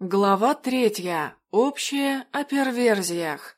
Глава третья. Общее о перверзиях.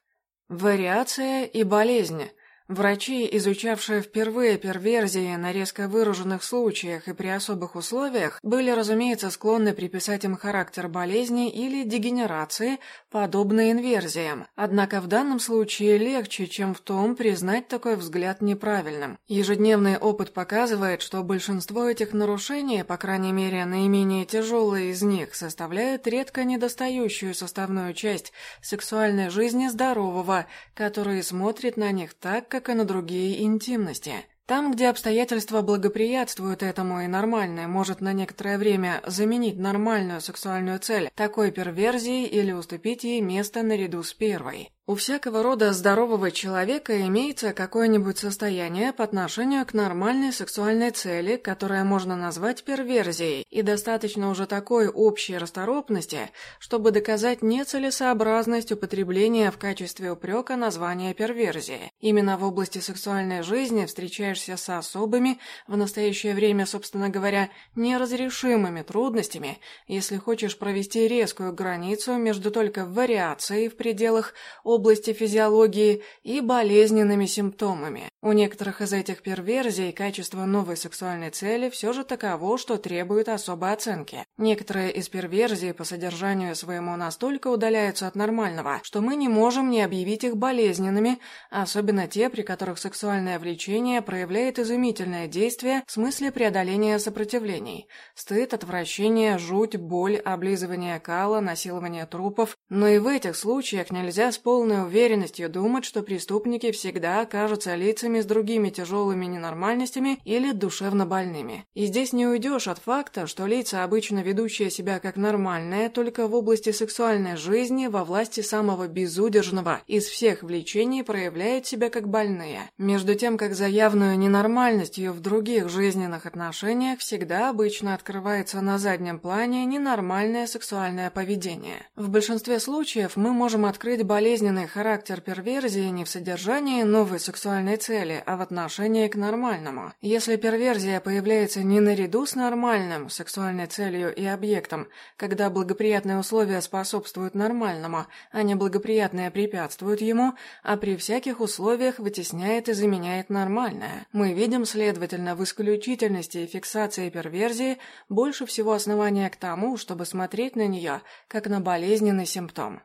Вариация и болезнь. Врачи, изучавшие впервые перверзии на резко выраженных случаях и при особых условиях, были, разумеется, склонны приписать им характер болезни или дегенерации, подобной инверзиям. Однако в данном случае легче, чем в том, признать такой взгляд неправильным. Ежедневный опыт показывает, что большинство этих нарушений, по крайней мере, наименее тяжелые из них, составляют редко недостающую составную часть сексуальной жизни здорового, который смотрит на них так, как и на другие интимности. Там, где обстоятельства благоприятствуют этому и нормальное может на некоторое время заменить нормальную сексуальную цель такой перверзии или уступить ей место наряду с первой. У всякого рода здорового человека имеется какое-нибудь состояние по отношению к нормальной сексуальной цели, которое можно назвать перверзией, и достаточно уже такой общей расторопности, чтобы доказать нецелесообразность употребления в качестве упрека названия перверзии. Именно в области сексуальной жизни встречаешься с особыми, в настоящее время, собственно говоря, неразрешимыми трудностями, если хочешь провести резкую границу между только вариацией в пределах области физиологии и болезненными симптомами. У некоторых из этих перверзий качество новой сексуальной цели все же таково, что требует особой оценки. Некоторые из перверзий по содержанию своему настолько удаляются от нормального, что мы не можем не объявить их болезненными, особенно те, при которых сексуальное влечение проявляет изумительное действие в смысле преодоления сопротивлений. Стыд, отвращение, жуть, боль, облизывание кала, насилование трупов. Но и в этих случаях нельзя с полной полной уверенностью думать, что преступники всегда окажутся лицами с другими тяжелыми ненормальностями или душевно больными. И здесь не уйдешь от факта, что лица, обычно ведущие себя как нормальные, только в области сексуальной жизни, во власти самого безудержного из всех влечений проявляют себя как больные. Между тем, как за явную ее в других жизненных отношениях всегда обычно открывается на заднем плане ненормальное сексуальное поведение. В большинстве случаев мы можем открыть болезненный Истинный характер перверзии не в содержании новой сексуальной цели, а в отношении к нормальному. Если перверзия появляется не наряду с нормальным, сексуальной целью и объектом, когда благоприятные условия способствуют нормальному, а неблагоприятные препятствуют ему, а при всяких условиях вытесняет и заменяет нормальное. Мы видим, следовательно, в исключительности и фиксации перверзии больше всего основания к тому, чтобы смотреть на нее как на болезненный симптом.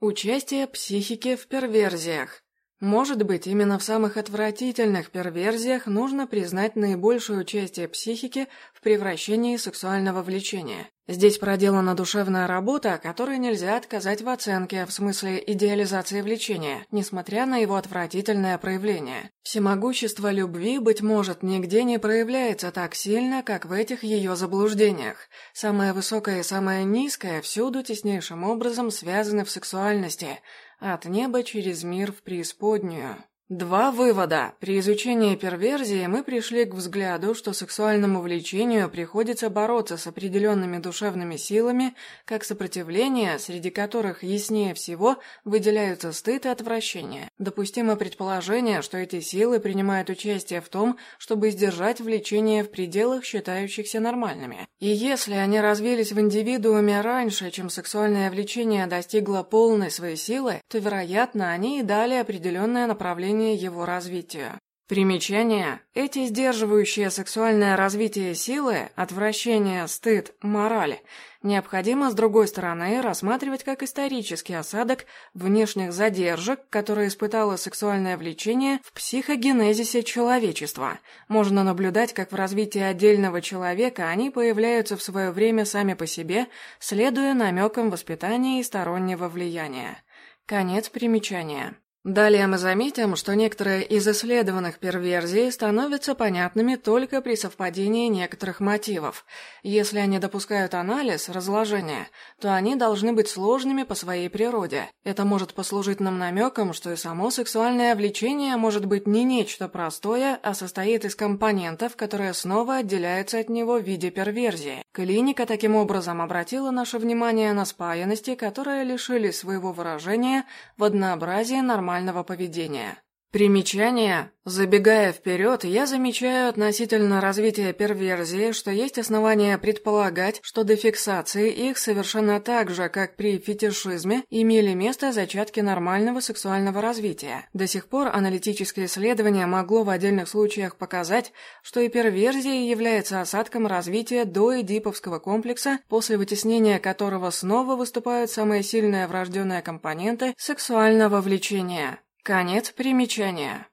Участие психики в перверзиях. Может быть, именно в самых отвратительных перверзиях нужно признать наибольшее участие психики в превращении сексуального влечения. Здесь проделана душевная работа, которой нельзя отказать в оценке, в смысле идеализации влечения, несмотря на его отвратительное проявление. Всемогущество любви, быть может, нигде не проявляется так сильно, как в этих ее заблуждениях. Самое высокое и самое низкое всюду теснейшим образом связаны в сексуальности, от неба через мир в преисподнюю. Два вывода. При изучении перверзии мы пришли к взгляду, что сексуальному влечению приходится бороться с определенными душевными силами, как сопротивление, среди которых яснее всего выделяются стыд и отвращение. Допустимо предположение, что эти силы принимают участие в том, чтобы сдержать влечение в пределах, считающихся нормальными. И если они развились в индивидууме раньше, чем сексуальное влечение достигло полной своей силы, то, вероятно, они и дали определенное направление управления его развитию. Примечание. Эти сдерживающие сексуальное развитие силы, отвращение, стыд, мораль, необходимо, с другой стороны, рассматривать как исторический осадок внешних задержек, которые испытало сексуальное влечение в психогенезисе человечества. Можно наблюдать, как в развитии отдельного человека они появляются в свое время сами по себе, следуя намекам воспитания и стороннего влияния. Конец примечания. Далее мы заметим, что некоторые из исследованных перверзий становятся понятными только при совпадении некоторых мотивов. Если они допускают анализ, разложение, то они должны быть сложными по своей природе. Это может послужить нам намеком, что и само сексуальное влечение может быть не нечто простое, а состоит из компонентов, которые снова отделяются от него в виде перверзии. Клиника таким образом обратила наше внимание на спаянности, которые лишили своего выражения в однообразии нормального нормального поведения. Примечание. Забегая вперед, я замечаю относительно развития перверзии, что есть основания предполагать, что до фиксации их совершенно так же, как при фетишизме, имели место зачатки нормального сексуального развития. До сих пор аналитическое исследование могло в отдельных случаях показать, что и перверзия является осадком развития до эдиповского комплекса, после вытеснения которого снова выступают самые сильные врожденные компоненты сексуального влечения. Конец примечания.